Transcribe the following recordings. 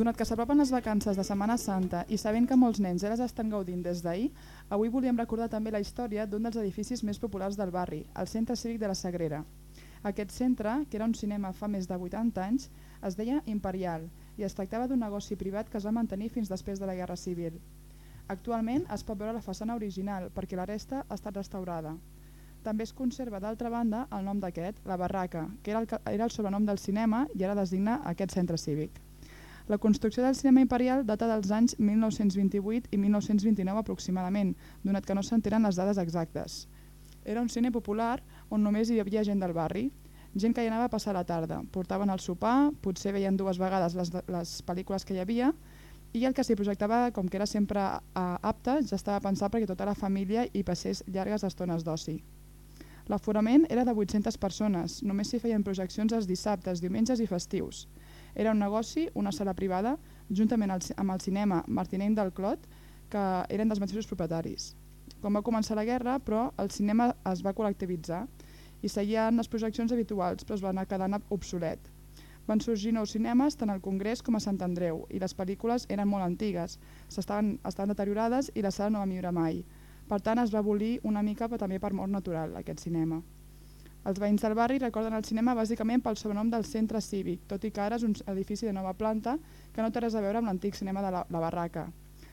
Donat que s'apropen les vacances de Setmana Santa i sabent que molts nens ja les estan gaudint des d'ahir, avui volíem recordar també la història d'un dels edificis més populars del barri, el Centre Cívic de la Sagrera. Aquest centre, que era un cinema fa més de 80 anys, es deia Imperial i es tractava d'un negoci privat que es va mantenir fins després de la Guerra Civil. Actualment es pot veure la façana original perquè la resta ha estat restaurada. També es conserva d'altra banda el nom d'aquest, la Barraca, que era el, era el sobrenom del cinema i ara designa aquest centre cívic. La construcció del cinema imperial data dels anys 1928 i 1929 aproximadament, donat que no s'entenen les dades exactes. Era un cine popular on només hi havia gent del barri, gent que hi anava a passar la tarda. Portaven el sopar, potser veien dues vegades les, les pel·lícules que hi havia i el que s'hi projectava, com que era sempre eh, apte, ja estava pensat perquè tota la família hi passés llargues estones d'oci. L'aforament era de 800 persones, només s'hi feien projeccions els dissabtes, diumenges i festius. Era un negoci, una sala privada, juntament amb el cinema Martinenc del Clot, que eren dels mateixos propietaris. Quan va començar la guerra, però, el cinema es va col·lectivitzar i seguien les projeccions habituals, però es van quedant obsolet. Van sorgir nous cinemes tant al Congrés com a Sant Andreu i les pel·lícules eren molt antigues, estaven, estaven deteriorades i la sala no va millorar mai. Per tant, es va abolir una mica però també per mort natural aquest cinema. Els veïns del barri recorden el cinema bàsicament pel sobrenom del centre cívic, tot i que ara és un edifici de nova planta que no té res a veure amb l'antic cinema de la, la Barraca.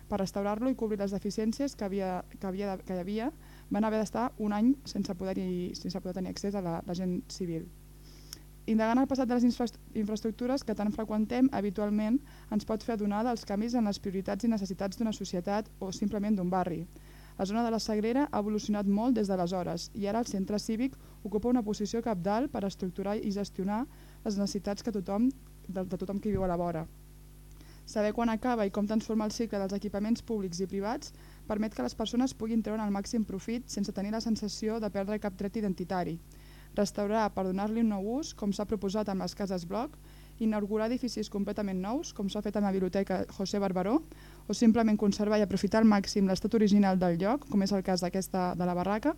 Per restaurar-lo i cobrir les deficiències que, havia, que, havia, que hi havia, van haver d'estar un any sense poder, sense poder tenir accés a la, la gent civil. Indagant el passat de les infra infraestructures que tant freqüentem habitualment ens pot fer adonar dels canvis en les prioritats i necessitats d'una societat o simplement d'un barri. La zona de la Sagrera ha evolucionat molt des d'aleshores i ara el centre cívic ocupa una posició capdalt per estructurar i gestionar les necessitats que tothom, de, de tothom que viu a la vora. Saber quan acaba i com transforma el cicle dels equipaments públics i privats permet que les persones puguin treure el màxim profit sense tenir la sensació de perdre cap dret identitari. Restaurar per donar-li un nou ús, com s'ha proposat amb les cases bloc, inaugurar edificis completament nous, com s'ha fet amb la Biblioteca José Barbaró, o simplement conservar i aprofitar al màxim l'estat original del lloc, com és el cas d'aquesta de la barraca,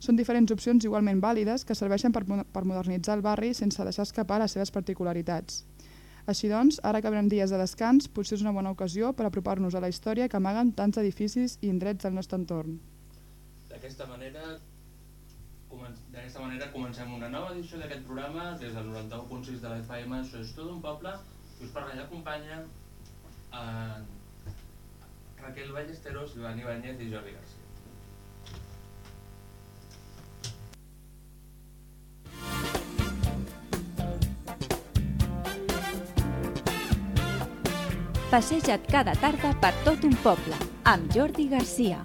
són diferents opcions igualment vàlides que serveixen per, per modernitzar el barri sense deixar escapar les seves particularitats. Així doncs, ara que venen dies de descans, potser és una bona ocasió per apropar-nos a la història que amaguen tants edificis i indrets del nostre entorn. D'aquesta manera, d'aquesta manera comencem una nova edició d'aquest programa des del 91.6 de la FM, això és tot un poble, i us parla i acompanya eh, Raquel Ballesteros, Iván Ibáñez i Jordi García. Passeja't cada tarda per tot un poble, amb Jordi Garcia.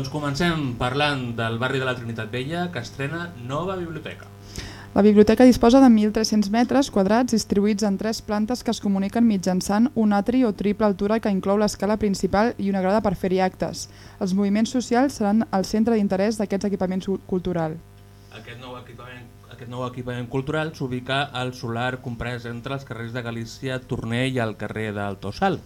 Doncs comencem parlant del barri de la Trinitat Vella, que estrena nova biblioteca. La biblioteca disposa de 1.300 metres quadrats distribuïts en tres plantes que es comuniquen mitjançant un atri o triple altura que inclou l'escala principal i una grada per fer-hi actes. Els moviments socials seran el centre d'interès d'aquests equipaments cultural. Aquest nou equipament, aquest nou equipament cultural s'ubica al solar comprès entre els carrers de Galícia, Torner i el carrer del Tossal.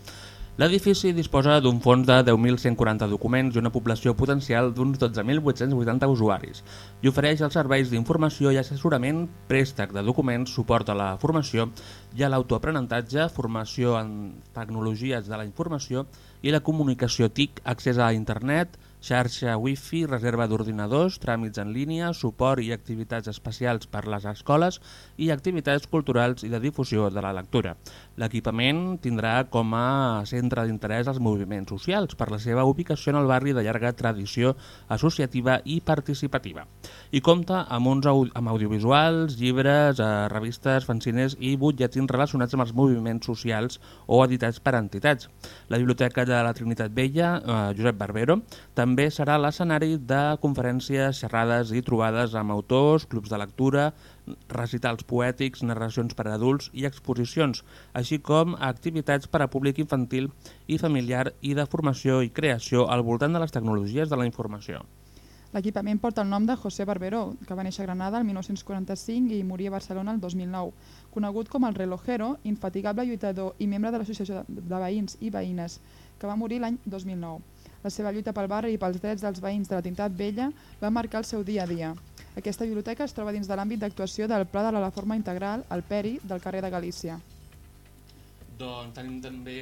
L'edifici disposa d'un fons de 10.140 documents i una població potencial d'uns 12.880 usuaris i ofereix els serveis d'informació i assessorament, préstec de documents, suport a la formació i a l'autoaprenentatge, formació en tecnologies de la informació i la comunicació TIC, accés a internet, xarxa wifi, reserva d'ordinadors, tràmits en línia, suport i activitats especials per les escoles i activitats culturals i de difusió de la lectura. L'equipament tindrà com a centre d'interès els moviments socials per la seva ubicació en el barri de llarga tradició associativa i participativa. I compta amb uns amb audiovisuals, llibres, eh, revistes, fanzines i butlletins relacionats amb els moviments socials o editats per entitats. La Biblioteca de la Trinitat Vella, eh, Josep Barbero, també serà l'escenari de conferències, xerrades i trobades amb autors, clubs de lectura, recitals poètics, narracions per a adults i exposicions, així com activitats per a públic infantil i familiar i de formació i creació al voltant de les tecnologies de la informació. L'equipament porta el nom de José Barberó, que va néixer a Granada el 1945 i moria a Barcelona el 2009. Conegut com el relojero, infatigable lluitador i membre de l'Associació de Veïns i Veïnes, que va morir l'any 2009. La seva lluita pel barri i pels drets dels veïns de la Tintat Vella va marcar el seu dia a dia. Aquesta biblioteca es troba dins de l'àmbit d'actuació del Pla de la Reforma Integral, el PERI, del carrer de Galícia. Doncs tenim també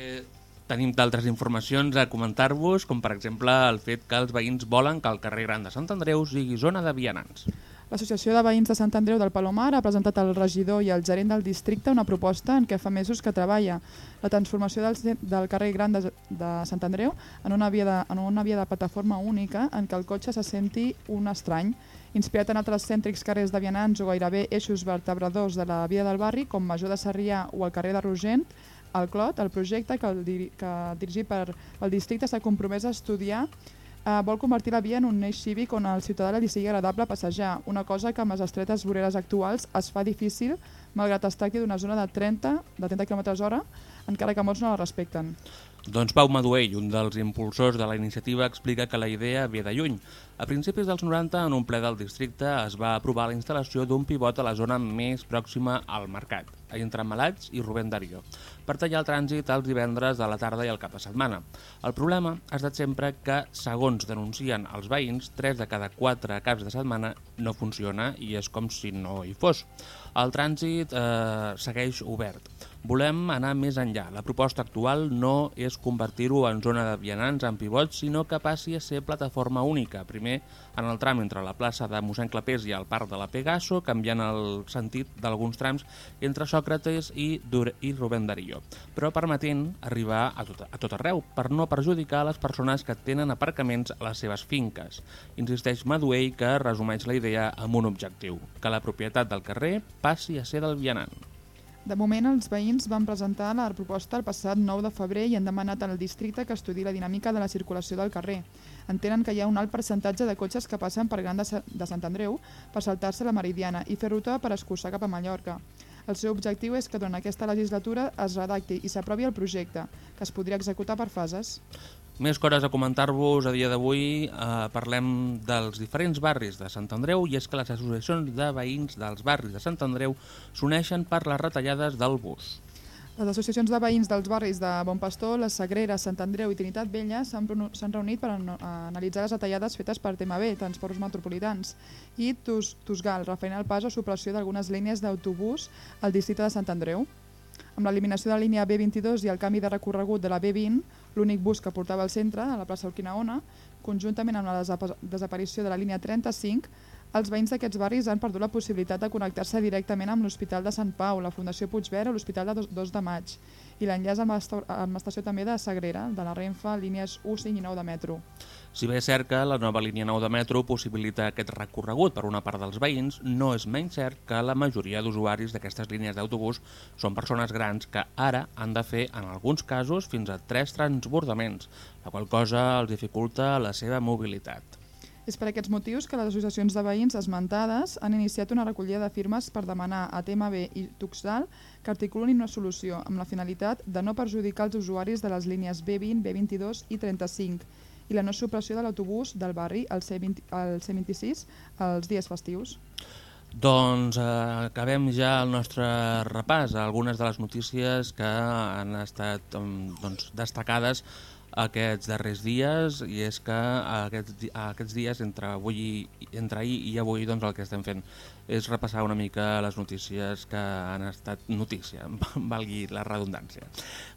tenim d'altres informacions a comentar-vos, com per exemple el fet que els veïns volen que el carrer Gran de Sant Andreu sigui zona de vianants. L'Associació de Veïns de Sant Andreu del Palomar ha presentat al regidor i al gerent del districte una proposta en què fa mesos que treballa la transformació del, del carrer Gran de, de Sant Andreu en una, via de, en una via de plataforma única en què el cotxe se senti un estrany, inspirat en altres cèntrics carrers de vianants o gairebé eixos vertebradors de la via del barri com Major de Sarrià o el carrer de Rogent, el Clot, el projecte que, el, que dirigit per el districte s'ha compromès a estudiar eh, vol convertir la via en un eix cívic on al ciutadà li sigui agradable passejar, una cosa que amb les estretes voreres actuals es fa difícil malgrat es tracti d'una zona de 30, de 30 km hora, encara que molts no la respecten. Doncs Pau Maduell, un dels impulsors de la iniciativa, explica que la idea ve de lluny. A principis dels 90, en un ple del districte, es va aprovar la instal·lació d'un pivot a la zona més pròxima al mercat, entre Malats i Rubén Darío, per tallar el trànsit els divendres a la tarda i al cap de setmana. El problema ha estat sempre que, segons denuncien els veïns, 3 de cada 4 caps de setmana no funciona i és com si no hi fos. El trànsit eh, segueix obert. Volem anar més enllà. La proposta actual no és convertir-ho en zona de vianants amb pivots, sinó que passi a ser plataforma única. Primer, en el tram entre la plaça de mossèn Clapés i el parc de la Pegaso, canviant el sentit d'alguns trams entre Sòcrates i, Dur i Rubén Darío, però permetent arribar a tot, a tot arreu, per no perjudicar les persones que tenen aparcaments a les seves finques. Insisteix Maduell que resumeix la idea amb un objectiu, que la propietat del carrer passi a ser del vianant. De moment, els veïns van presentar la proposta el passat 9 de febrer i han demanat al districte que estudi la dinàmica de la circulació del carrer. Entenen que hi ha un alt percentatge de cotxes que passen per Gran de, de Sant Andreu per saltar-se la Meridiana i fer ruta per escurçar cap a Mallorca. El seu objectiu és que durant aquesta legislatura es redacti i s'aprovi el projecte, que es podria executar per fases. Més coses a comentar-vos a dia d'avui. Eh, parlem dels diferents barris de Sant Andreu i és que les associacions de veïns dels barris de Sant Andreu s'uneixen per les retallades del bus. Les associacions de veïns dels barris de Bon Pastor, La Sagrera, Sant Andreu i Trinitat Vella s'han reunit per analitzar les retallades fetes per TMB, Transports Metropolitans, i Tus, Tusgal, referent al pas o supressió d'algunes línies d'autobús al districte de Sant Andreu. Amb l'eliminació de la línia B22 i el canvi de recorregut de la B20, l'únic bus que portava al centre, a la plaça Urquinaona, conjuntament amb la desapa desaparició de la línia 35, els veïns d'aquests barris han perdut la possibilitat de connectar-se directament amb l'Hospital de Sant Pau, la Fundació Puigverd o l'Hospital de 2 de Maig i l'enllaç amb l'estació també de Sagrera, de la Renfa, línies 1, 5 i 9 de metro. Si bé és cert que la nova línia 9 de metro possibilita aquest recorregut per una part dels veïns, no és menys cert que la majoria d'usuaris d'aquestes línies d'autobús són persones grans que ara han de fer, en alguns casos, fins a tres transbordaments, la qual cosa els dificulta la seva mobilitat. És per aquests motius que les associacions de veïns esmentades han iniciat una recollida de firmes per demanar a TMB i Tuxal que articulin una solució amb la finalitat de no perjudicar els usuaris de les línies B20, B22 i 35 i la no supressió de l'autobús del barri al C20, al C26 els dies festius. Doncs eh, acabem ja el nostre repàs a algunes de les notícies que han estat doncs, destacades aquests darrers dies i és que aquests, aquests dies entre, avui, entre ahir i avui doncs, el que estem fent és repassar una mica les notícies que han estat notícia, valgui la redundància.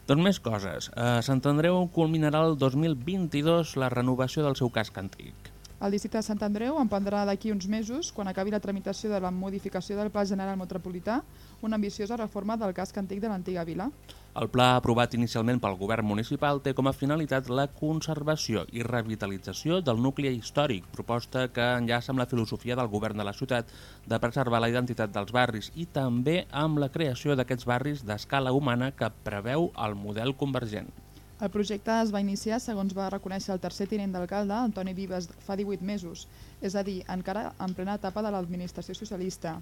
Doncs més coses. A Sant Andreu culminarà el 2022 la renovació del seu casc antic. El districte de Sant Andreu en prendrà d'aquí uns mesos, quan acabi la tramitació de la modificació del Pla General Metropolità, una ambiciosa reforma del casc antic de l'antiga vila. El pla aprovat inicialment pel govern municipal té com a finalitat la conservació i revitalització del nucli històric, proposta que enllaça amb la filosofia del govern de la ciutat de preservar la identitat dels barris i també amb la creació d'aquests barris d'escala humana que preveu el model convergent. El projecte es va iniciar, segons va reconèixer el tercer tinent d'alcalde, Antoni Vives, fa 18 mesos, és a dir, encara en plena etapa de l'administració socialista.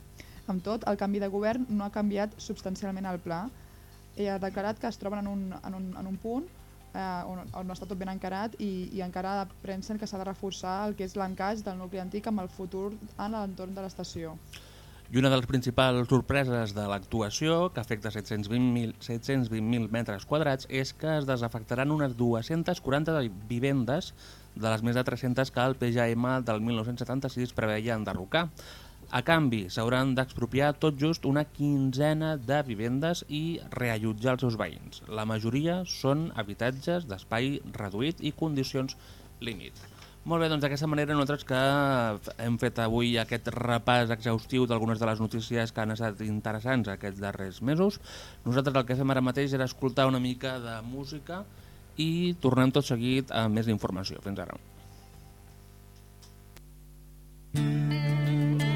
Amb tot, el canvi de govern no ha canviat substancialment el pla. Ell ha declarat que es troben en un, en un, en un punt eh, on, on està tot ben encarat i, i encara pensen que s'ha de reforçar el que és l'encaix del nucli antic amb el futur en l'entorn de l'estació. I una de les principals sorpreses de l'actuació, que afecta 720.000 720 metres quadrats, és que es desafectaran unes 240 vivendes de les més de 300 que el PJM del 1976 preveia enderrocar. A canvi, s'hauran d'expropiar tot just una quinzena de vivendes i reallotjar els seus veïns. La majoria són habitatges d'espai reduït i condicions límit. Molt bé, doncs d'aquesta manera nosaltres que hem fet avui aquest repàs exhaustiu d'algunes de les notícies que han estat interessants aquests darrers mesos, nosaltres el que fem ara mateix era escoltar una mica de música i tornem tot seguit amb més informació. Fins ara. quan des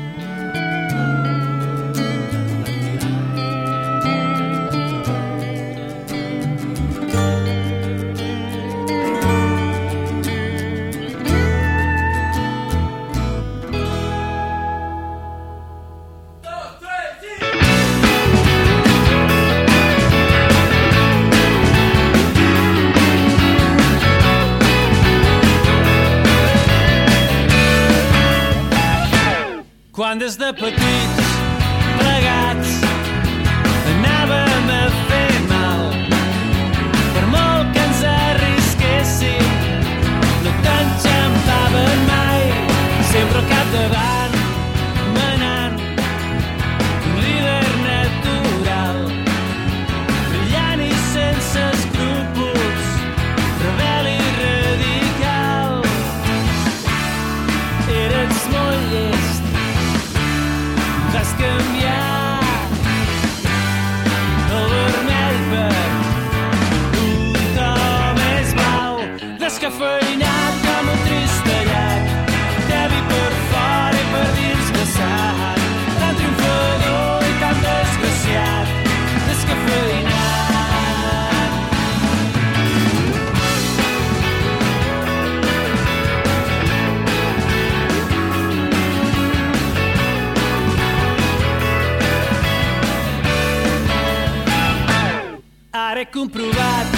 de petits plegats Ara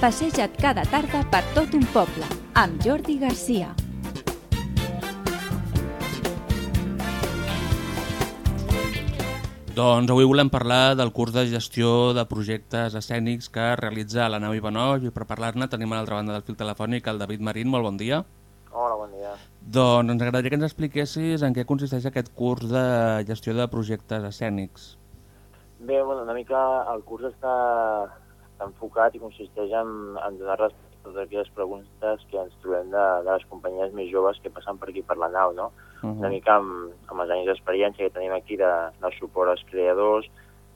Passeja't cada tarda per tot un poble amb Jordi Garcia. Doncs avui volem parlar del curs de gestió de projectes escènics que realitza la nau Ivanov i per parlar-ne tenim a l'altra banda del fil telefònic el David Marín, molt bon dia. Hola, bon dia. Doncs ens agradaria que ens expliquessis en què consisteix aquest curs de gestió de projectes escènics. Bé, bueno, una mica el curs està, està enfocat i consisteix en, en donar resposta a totes aquelles preguntes que ens trobem de, de les companyies més joves que passen per aquí per la nau, no? Uh Una -huh. mica amb, amb els anys d'experiència que tenim aquí de, de suport als creadors,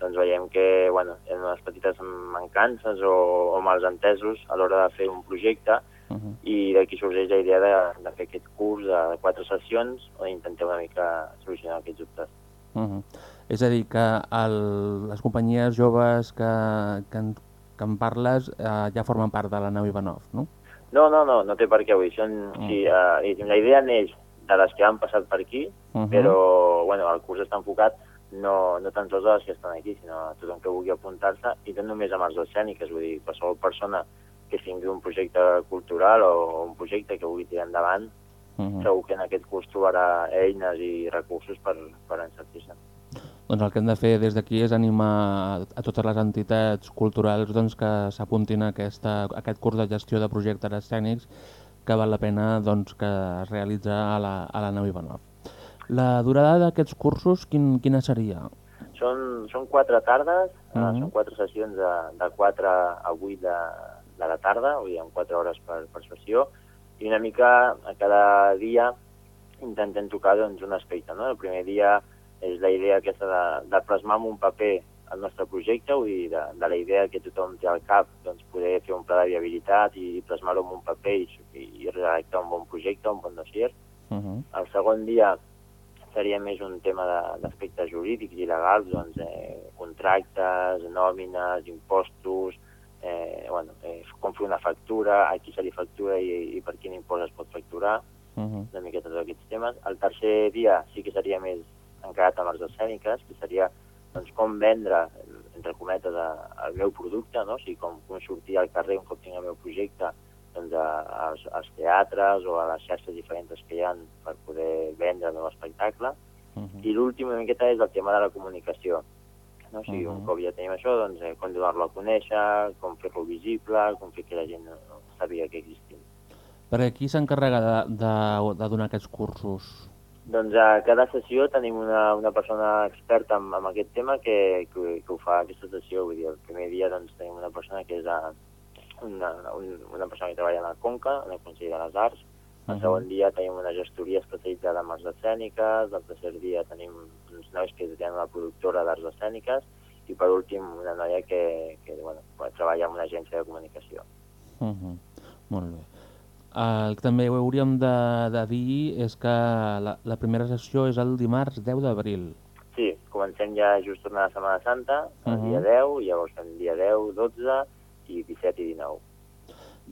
doncs veiem que bueno, hi ha unes petites mancances o, o mals entesos a l'hora de fer un projecte Uh -huh. i d'aquí sorgeix la idea de, de fer aquest curs de quatre sessions on intentem una mica solucionar aquests dubtes. Uh -huh. És a dir, que el, les companyies joves que, que, que en parles eh, ja formen part de la nau Ivanov, no? No, no, no, no té per què avui. Són, Mm. sí, uh, diguéssim, la idea neix de les que han passat per aquí, Uh -huh. però bueno, el curs està enfocat no, no tan sols a les que estan aquí, sinó a tothom que vulgui apuntar-se, i no només amb arts escèniques, vull dir, qualsevol persona que tingui un projecte cultural o un projecte que vulgui tirar endavant, Uh -huh. segur que en aquest curs trobarà eines i recursos per, per encertir-se. Doncs el que hem de fer des d'aquí és animar a totes les entitats culturals doncs, que s'apuntin a, aquesta, a aquest curs de gestió de projectes escènics que val la pena doncs, que es realitza a la, a la nau Ivanov. La durada d'aquests cursos quin, quina seria? Són, són quatre tardes, uh Mhm. -huh. són quatre sessions de, de 4 a 8 de, de la tarda, dir, amb 4 hores per, per sessió, i una mica a cada dia intentem tocar doncs, un aspecte. No? El primer dia és la idea aquesta de, de plasmar en un paper el nostre projecte, vull dir, de, de la idea que tothom té al cap, doncs poder fer un pla de viabilitat i plasmar-ho en un paper i, i, i redactar un bon projecte, un bon dossier. Uh -huh. El segon dia seria més un tema d'aspectes jurídics i legals, doncs, eh, contractes, nòmines, impostos, eh, bueno, eh, com fer una factura, a qui se li factura i, i per quin impost es pot facturar, Uh -huh. una miqueta tots aquests temes. El tercer dia sí que seria més encarat amb arts escèniques, que seria doncs, com vendre, entre cometes, el meu producte, no? o sigui, com, com sortir al carrer un cop tinc el meu projecte doncs, a, als, als teatres o a les xarxes diferents que hi ha per poder vendre el meu espectacle. Uh -huh. I l'últim una miqueta és el tema de la comunicació. No? O sigui, Mhm. un cop ja tenim això, doncs, eh, com donar-lo a conèixer, com fer-lo visible, com fer que la gent no, no sàpiga que existim. Perquè qui s'encarrega de, de, de donar aquests cursos? Doncs a cada sessió tenim una, una persona experta en, en aquest tema que, que, que ho fa aquesta sessió. Vull dir, el primer dia doncs, tenim una persona que és a, una, un, una persona que treballa a la Conca, en el Consell de les Arts. El Mhm. segon dia tenim una gestoria especialitzada en arts escèniques. El tercer dia tenim uns nois que tenen una productora d'arts escèniques. I per últim una noia que, que bueno, treballa en una agència de comunicació. Uh -huh. Molt bé. El que també ho hauríem de, de dir és que la, la primera sessió és el dimarts 10 d'abril. Sí, comencem ja just tornar a Setmana Santa, el Mhm. dia 10, i llavors fem dia 10, 12 i 17 i 19.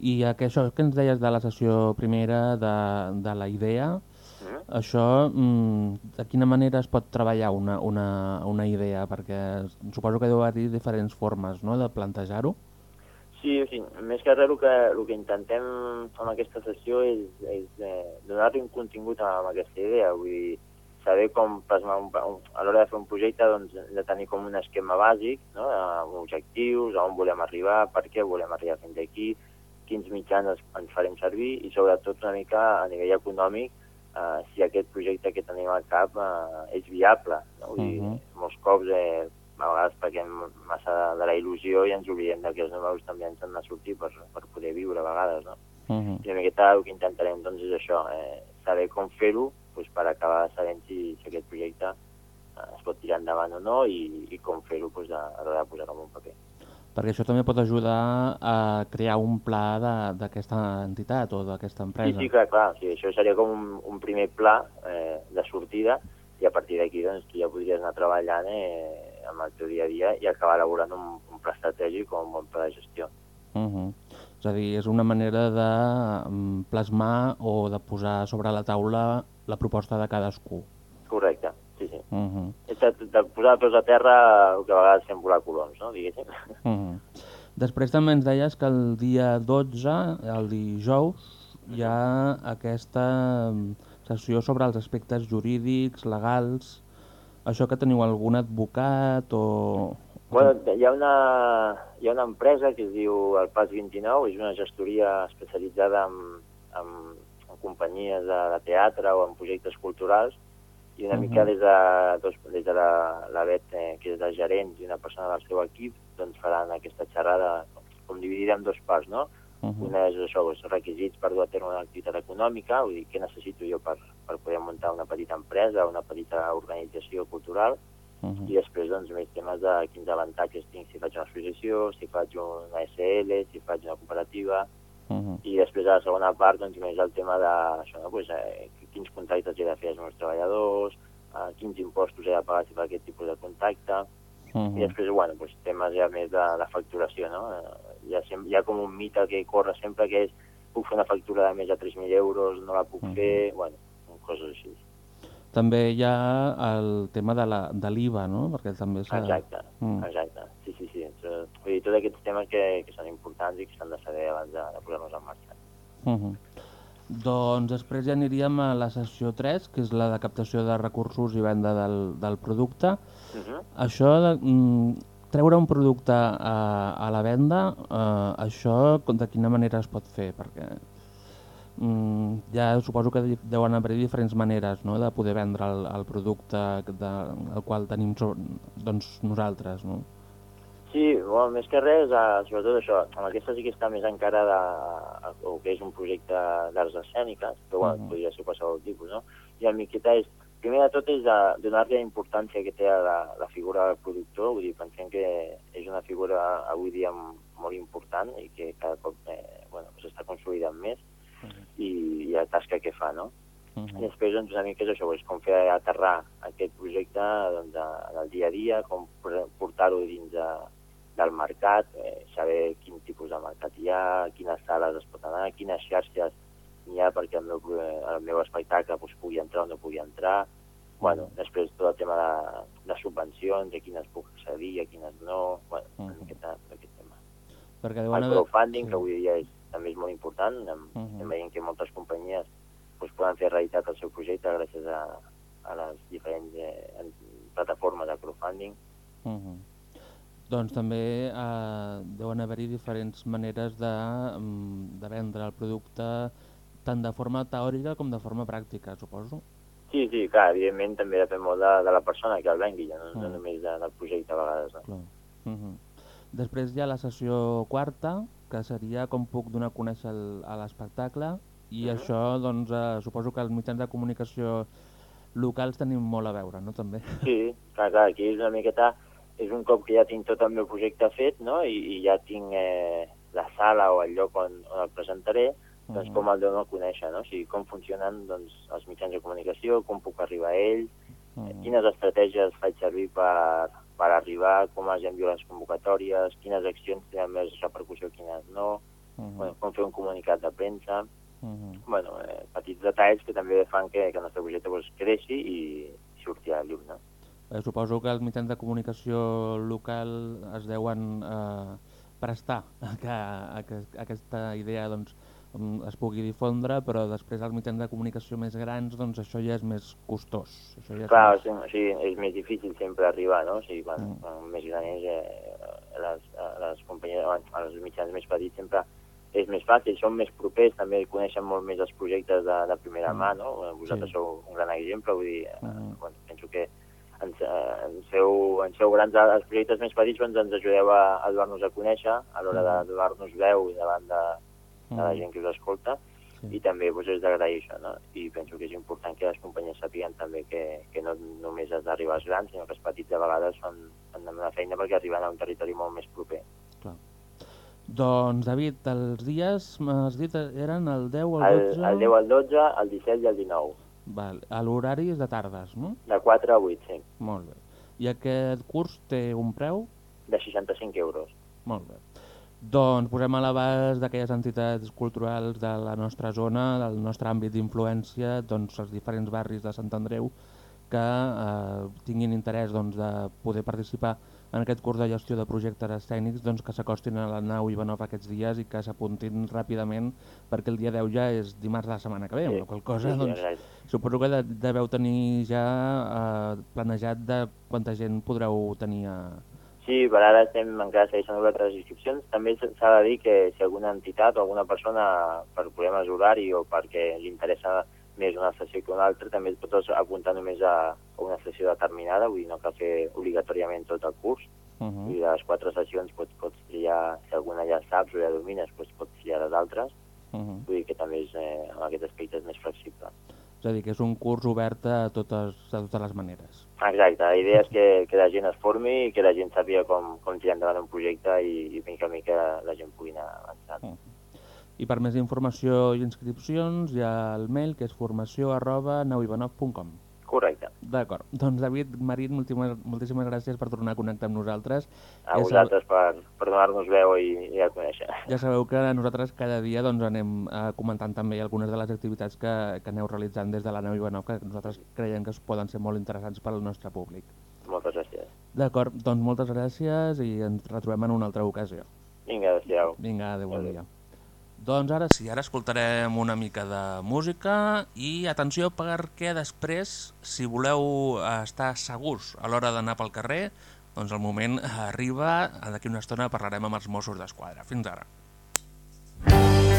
I que això que ens deies de la sessió primera, de, de la idea, Mm? això, mm, de quina manera es pot treballar una, una, una idea? Perquè suposo que deu haver diferents formes no?, de plantejar-ho. Sí, o sigui, més que res el que, el que intentem amb aquesta sessió és, és eh, donar-li un contingut a, a aquesta idea, vull dir, saber com plasmar un, un, a l'hora de fer un projecte doncs, hem de tenir com un esquema bàsic, no? amb objectius, a on volem arribar, per què volem arribar fins aquí, quins mitjans ens, farem servir i sobretot una mica a nivell econòmic eh, si aquest projecte que tenim al cap eh, és viable. No? Vull dir, Mhm. molts cops eh, a vegades paguem massa de la il·lusió i ens oblidem de que els números també ens han de sortir per, per poder viure a vegades, no? Uh -huh. I una miqueta el que intentarem doncs, és això, eh, saber com fer-ho doncs, per acabar sabent si, si aquest projecte eh, es pot tirar endavant o no i, i com fer-ho doncs, a, a l'hora de posar-ho en un paper. Perquè això també pot ajudar a crear un pla de- d'aquesta entitat o d'aquesta Sí, empresa. sí, clar, clar. Sí, això seria com un, un primer pla eh, de sortida i a partir d'aquí doncs, tu ja podries anar treballant eh, amb el teu dia a dia i acabar elaborant un, un pla estratègic o un bon pla de gestió. Uh -huh. És a dir, és una manera de mm, plasmar o de posar sobre la taula la proposta de cadascú. Correcte, sí, sí. Uh -huh. És de, de posar peus a terra el que a vegades fem volar coloms, no? diguéssim. Uh -huh. Després també ens deies que el dia 12, el dijous, hi ha aquesta mm, sessió sobre els aspectes jurídics, legals... Això que teniu algun advocat o... Bueno, hi ha, una, hi ha una empresa que es diu el Pas 29, és una gestoria especialitzada en, en, en companyies de, de teatre o en projectes culturals i una Mhm. mica des de, dos, des de la, la Bet, eh, que és la gerent i una persona del seu equip, doncs faran aquesta xerrada com dividida en dos parts, no? Uh -huh. Una és això, els requisits per dur a terme una activitat econòmica, vull dir, què necessito jo per, per poder muntar una petita empresa, una petita organització cultural, Uh -huh. i després doncs, més temes de quins avantatges tinc si faig una associació, si faig una SL, si faig una cooperativa, Uh -huh. i després a la segona part doncs, més el tema de això, no? pues, eh, quins contactes he de fer als meus treballadors, eh, quins impostos he de pagar si fa aquest tipus de contacte, Uh i després, bueno, pues, temes ja més de la facturació, no? Eh, Hi ha, sempre, hi ha com un mite que corre sempre que és puc fer una factura de més de 3.000 euros, no la puc Mhm. fer, bueno, coses així. També hi ha el tema de la- de l'IVA, no? Perquè també s'ha... Exacte, Mm. exacte. Sí, sí, sí. Vull dir, tots aquests temes que, que són importants i que s'han de saber abans de, de posar-nos en marxa. Uh -huh. Doncs després ja aniríem a la sessió 3, que és la de captació de recursos i venda del, del producte. Uh -huh. Això de mm, treure un producte a, a la venda, eh, això de quina manera es pot fer? Perquè mm, ja suposo que deuen haver diferents maneres no? de poder vendre el, el producte de, el qual tenim so, doncs, nosaltres. No? Sí, bueno, més que res, eh, sobretot això, amb aquesta sí que està més encarada a, a, que és un projecte d'arts escèniques, però bueno, Mhm. podria ser qualsevol tipus, no? I la miqueta és, primer de tot és donar-li la importància que té a la, la figura del productor, vull dir, pensem que és una figura avui dia molt important i que cada cop eh, bueno, s'està consolidant més i, i la tasca que fa, no? Uh I -huh. després, doncs, una mica és això, és com fer aterrar aquest projecte doncs, a- en el dia a dia, com por- portar-ho dins de, del mercat, eh, saber quin tipus de mercat hi ha, quines sales es pot anar, quines xarxes n'hi ha perquè el meu, pro- el meu espectacle doncs, pugui entrar o no pugui entrar. Bueno, després tot el tema de, de subvencions, de quines puc accedir a quines no, bueno, Mhm. miqueta tot aquest tema. Perquè El crowdfunding, sí. que avui dia és, també és molt important, Mhm. estem veient que moltes companyies doncs, poden fer realitat el seu projecte gràcies a, a les diferents eh, plataformes de crowdfunding. Uh -huh. Doncs també eh, deuen haver-hi diferents maneres de, mm, de vendre el producte tant de forma teòrica com de forma pràctica, suposo. Sí, sí, clar, evidentment també depèn molt de, de la persona que el vengui, no, no Mm. només de, del projecte a vegades. No? Clar. Uh -huh. Després hi ha la sessió quarta, que seria com puc donar a conèixer l'espectacle, i Mhm. això doncs, eh, suposo que els mitjans de comunicació locals tenim molt a veure, no? També. Sí, clar, clar, aquí és una miqueta, és un cop que ja tinc tot el meu projecte fet, no?, i, i ja tinc eh, la sala o el lloc on, on el presentaré, doncs Mhm. com el dono a conèixer, no? O sigui, com funcionen doncs, els mitjans de comunicació, com puc arribar a ells, Uh -huh. quines estratègies faig servir per, per arribar, com es envio les convocatòries, quines accions tenen més repercussió, quines no, -huh. bueno, com fer un comunicat de premsa, -huh. bueno, eh, petits detalls que també fan que, que el nostre projecte pues, creixi i surti a llum, no? Eh, suposo que els mitjans de comunicació local es deuen eh, prestar a que, a que aquesta idea doncs, mm, es pugui difondre, però després els mitjans de comunicació més grans doncs, això ja és més costós. Això ja és Clar, més... sigui, és més difícil sempre arribar, no? O sigui, quan, Mm. quan més gran és, eh, les, eh, les companyies, els mitjans més petits sempre és més fàcil, són més propers, també coneixen molt més els projectes de, de primera Mm. mà, no? Vosaltres Sí. sou un gran exemple, vull dir, eh, bueno, penso que ens, eh, ens, feu, ens feu grans, els projectes més petits doncs ens ajudeu a, a donar-nos a conèixer a l'hora de donar-nos veu davant de, de la gent que us escolta Sí. i també doncs, és d'agrair això, no? I penso que és important que les companyies sàpiguen també que, que no només has d'arribar als grans, sinó que els petits de vegades fan, fan una feina perquè arriben a un territori molt més proper. Clar. Doncs, David, els dies, m'has dit, eren el 10 o el El, 12? el 10 al 12, el 17 i el 19, Val. A l'horari és de tardes, no? de 4 a 8, sí, Molt bé. I aquest curs té un preu? de 65 euros. Molt bé. Doncs posem a l'abast d'aquelles entitats culturals de la nostra zona, del nostre àmbit d'influència, doncs els diferents barris de Sant Andreu que eh, tinguin interès doncs, de poder participar en aquest curs de gestió de projectes escènics doncs, que s'acostin a la nau Ivanov aquests dies i que s'apuntin ràpidament perquè el dia 10 ja és dimarts de la setmana que ve, amb la qual cosa Sí, sí, doncs. Suposo que de, deveu tenir ja eh, planejat de quanta gent podreu tenir a... Sí, per ara estem encara segueixen obertes les inscripcions. També s'ha de dir que si alguna entitat o alguna persona per problemes d'horari o perquè li interessa més una sessió que una altra, també es pot apuntar només a, una sessió determinada, vull dir, no cal fer obligatòriament tot el curs. Uh Vull -huh. dir, de les quatre sessions pots, pots triar, si alguna ja saps o ja domines, doncs pots triar les altres. Uh -huh. Vull dir que també és, eh, en aquest aspecte és més flexible. És a dir, que és un curs obert a totes, a totes les maneres. Exacte, la idea és que, que la gent es formi i que la gent sàpiga com, com tirar endavant un projecte i, i mica a mica la gent pugui anar avançant. I per més informació i inscripcions hi ha el mail que és formació arroba nauivanov.com. Correcte. D'acord. Doncs David Marín, moltíssimes, moltíssimes gràcies per tornar a connectar amb nosaltres. A Ja vosaltres per, per donar-nos veu i, i a conèixer. Ja sabeu que nosaltres cada dia doncs, anem eh, comentant també algunes de les activitats que, que aneu realitzant des de la nau Ivanov que nosaltres creiem que es poden ser molt interessants per al nostre públic. Moltes gràcies. D'acord, doncs moltes gràcies i ens retrobem en una altra ocasió. Vinga, adéu. Vinga, adéu, bon Adéu. dia. Doncs ara sí, ara escoltarem una mica de música i atenció perquè després, si voleu eh, estar segurs a l'hora d'anar pel carrer, doncs el moment arriba, d'aquí una estona parlarem amb els Mossos d'Esquadra. Fins ara. nit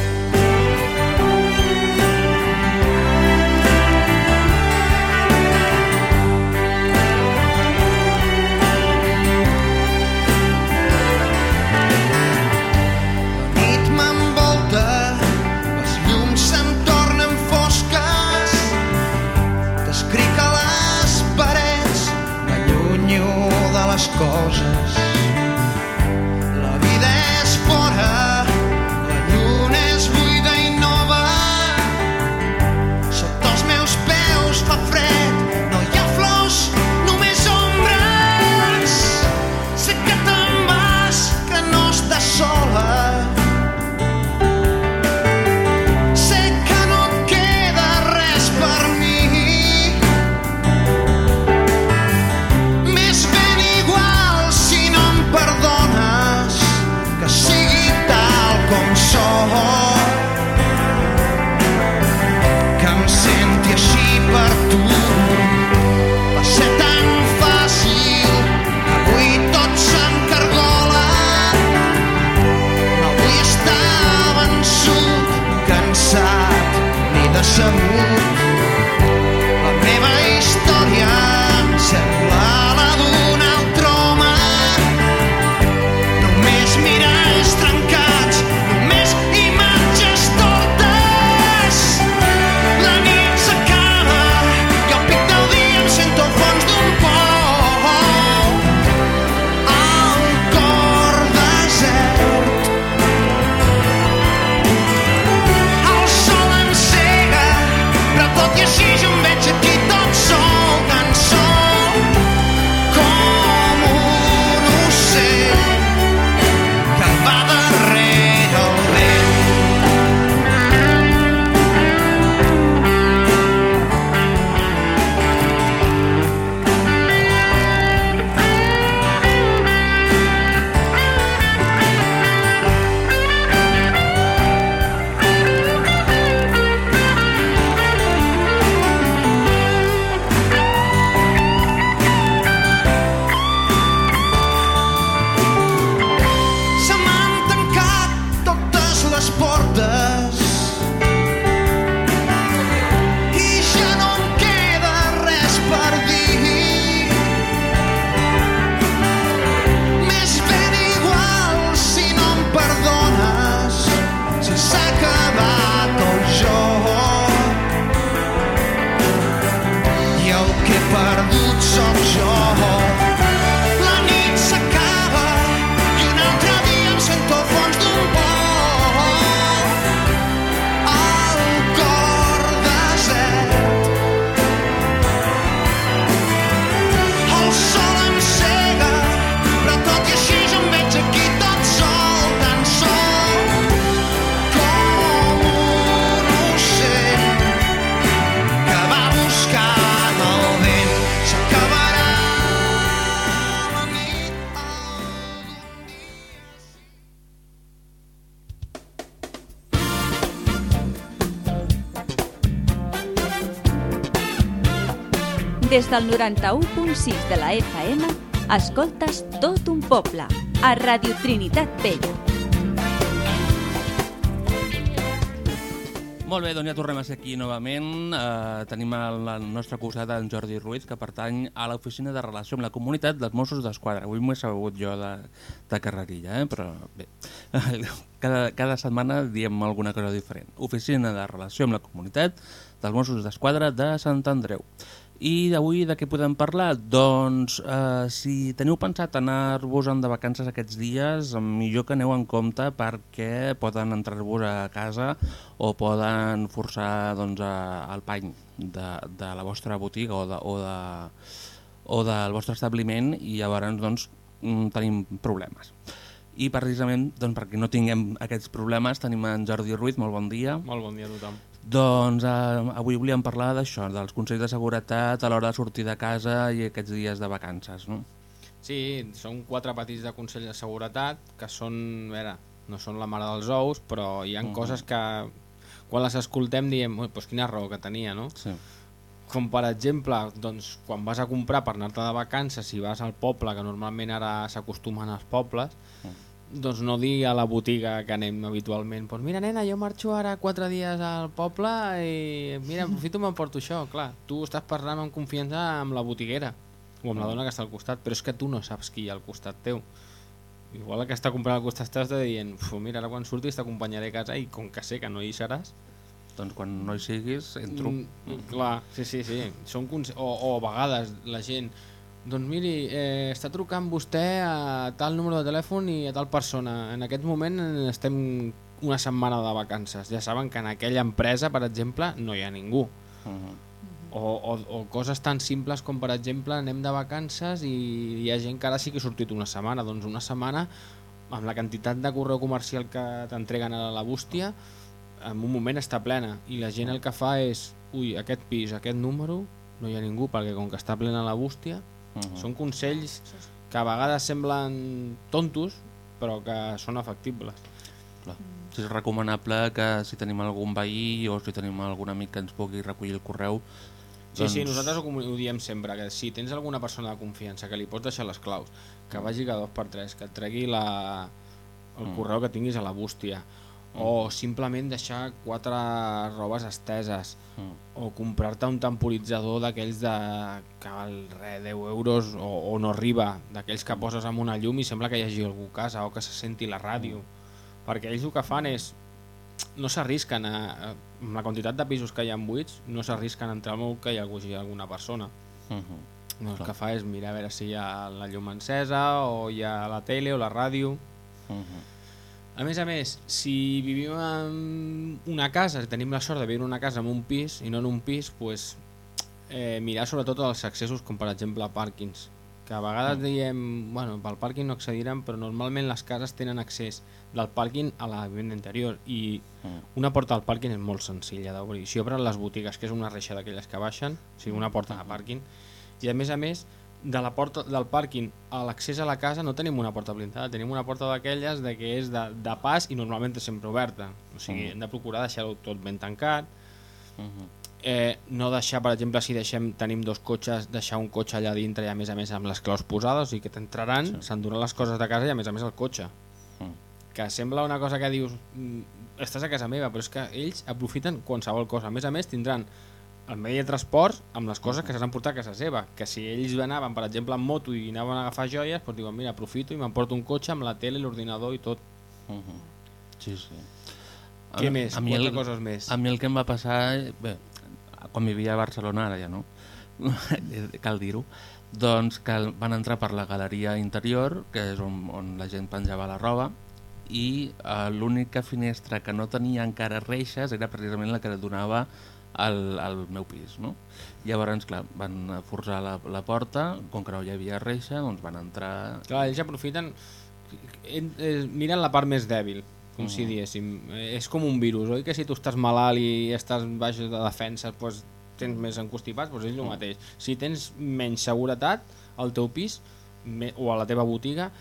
del 91.6 de la FM, escoltes tot un poble, a Radio Trinitat Vella. Molt bé, doncs ja tornem a ser aquí novament. Uh, tenim al nostre costat en Jordi Ruiz, que pertany a l'Oficina de Relació amb la Comunitat dels Mossos d'Esquadra. Avui m'ho he sabut jo de, de carrerilla, eh? però bé, cada, cada setmana diem alguna cosa diferent. Oficina de Relació amb la Comunitat dels Mossos d'Esquadra de Sant Andreu. I avui de què podem parlar? Doncs eh, si teniu pensat anar-vos-en de vacances aquests dies, millor que aneu en compte perquè poden entrar-vos a casa o poden forçar doncs, a, al pany de, de la vostra botiga o, de, o, de, o del vostre establiment i llavors doncs, mm, tenim problemes. I precisament doncs, perquè no tinguem aquests problemes tenim en Jordi Ruiz, molt bon dia. Molt bon dia a tothom. Doncs eh, avui volíem parlar d'això, dels consells de seguretat a l'hora de sortir de casa i aquests dies de vacances, no? Sí, són quatre petits de Consell de Seguretat que són, a veure, no són la mare dels ous, però hi han uh Mhm. -huh. coses que quan les escoltem diem, ui, doncs quina raó que tenia, no? Sí. Com per exemple, doncs, quan vas a comprar per anar-te de vacances, si vas al poble, que normalment ara s'acostumen als pobles, doncs no dir a la botiga que anem habitualment doncs mira nena, jo marxo ara quatre dies al poble i mira, aprofito i m'emporto això clar, tu estàs parlant amb confiança amb la botiguera o amb la dona que està al costat però és que tu no saps qui hi ha al costat teu igual el que està comprant al costat teu està dient "Fu, mira, ara quan surtis t'acompanyaré a casa i com que sé que no hi seràs Doncs quan no hi siguis, entro. Mm, clar, sí, sí, sí. Són o, o a vegades la gent doncs miri, eh, està trucant vostè a tal número de telèfon i a tal persona. En aquest moment estem una setmana de vacances. Ja saben que en aquella empresa, per exemple, no hi ha ningú. Uh -huh. O, o, o coses tan simples com, per exemple, anem de vacances i hi ha gent que ara sí que ha sortit una setmana. Doncs una setmana, amb la quantitat de correu comercial que t'entreguen a la bústia, en un moment està plena. I la gent el que fa és, ui, aquest pis, aquest número, no hi ha ningú, perquè com que està plena la bústia, Uh -huh. són consells que a vegades semblen tontos, però que són efectibles. Clar. Sí, és recomanable que si tenim algun veí o si tenim algun amic que ens pugui recollir el correu Sí, sí, nosaltres ho, ho diem sempre, que si tens alguna persona de confiança que li pots deixar les claus, que vagi cada dos per tres, que et tregui la, el Mm. correu que tinguis a la bústia, o simplement deixar quatre robes esteses, Mm. o comprar-te un temporitzador d'aquells de que val re, 10 euros o, o no arriba, d'aquells que poses amb una llum i sembla que hi hagi algú a casa o que se senti la ràdio, perquè ells el que fan és no s'arrisquen a, a, amb la quantitat de pisos que hi ha buits no s'arrisquen a entrar molt que hi hagi alguna persona Uh -huh. no, el Clar. que fa és mirar a veure si hi ha la llum encesa o hi ha la tele o la ràdio Uh -huh. A més a més, si vivim en una casa, si tenim la sort de viure en una casa en un pis i no en un pis, pues, eh, mirar sobretot els accessos com per exemple pàrquings que a vegades diem, bueno, pel pàrquing no accediran, però normalment les cases tenen accés del pàrquing a la vivenda interior i Mm. una porta al pàrquing és molt senzilla d'obrir. Si obren les botigues, que és una reixa d'aquelles que baixen, o sigui, una porta de pàrquing, i a més a més, de la porta del pàrquing a l'accés a la casa no tenim una porta blindada, tenim una porta d'aquelles de que és de, de pas i normalment és sempre oberta. O sigui, Mm. hem de procurar deixar-ho tot ben tancat, Uh -huh. eh, no deixar, per exemple, si deixem tenim dos cotxes, deixar un cotxe allà dintre i a més a més amb les claus posades, o sigui que t'entraran, Sí. s'enduran les coses de casa i a més a més el cotxe Mm. que sembla una cosa que dius "Mm, estàs a casa meva, però és que ells aprofiten qualsevol cosa. A més a més tindran el medi de transport amb les coses que s'han portat a casa seva, que si ells anaven, per exemple, en moto i anaven a agafar joies, doncs diuen, mira, aprofito i m'emporto un cotxe amb la tele, l'ordinador i tot. Uh -huh. Sí, sí. Què més? A mi, el, coses més. a mi el que em va passar, bé, quan vivia a Barcelona, ara ja no, cal dir-ho, doncs que van entrar per la galeria interior, que és on, on la gent penjava la roba, i eh, l'única finestra que no tenia encara reixes era precisament la que donava al, al meu pis. No? Llavors, clar, van forçar la, la porta, com que no hi havia reixa, doncs van entrar... Clar, ells aprofiten, eh, miren la part més dèbil, com si Mhm. diéssim. Eh, És com un virus, oi? Que si tu estàs malalt i estàs baix de defensa, doncs tens més encostipats, doncs és el mateix. Si tens menys seguretat al teu pis me, o a la teva botiga,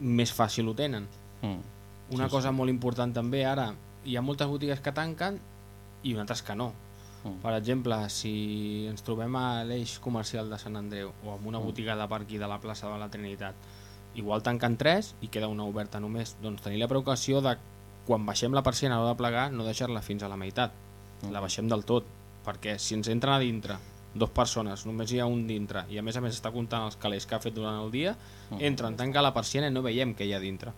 més fàcil ho tenen. Mm. Una Sí, cosa molt important també ara, hi ha moltes botigues que tanquen i altres que no. Mm. Per exemple, si ens trobem a l'eix comercial de Sant Andreu o en una botiga de per aquí de la plaça de la Trinitat, igual tanquen tres i queda una oberta només. Doncs tenir la precaució de quan baixem la persiana a l'hora de plegar no deixar-la fins a la meitat. La baixem del tot, perquè si ens entren a dintre dos persones, només hi ha un dintre i a més a més està comptant els calés que ha fet durant el dia, entren, tanca la persiana i no veiem què hi ha dintre.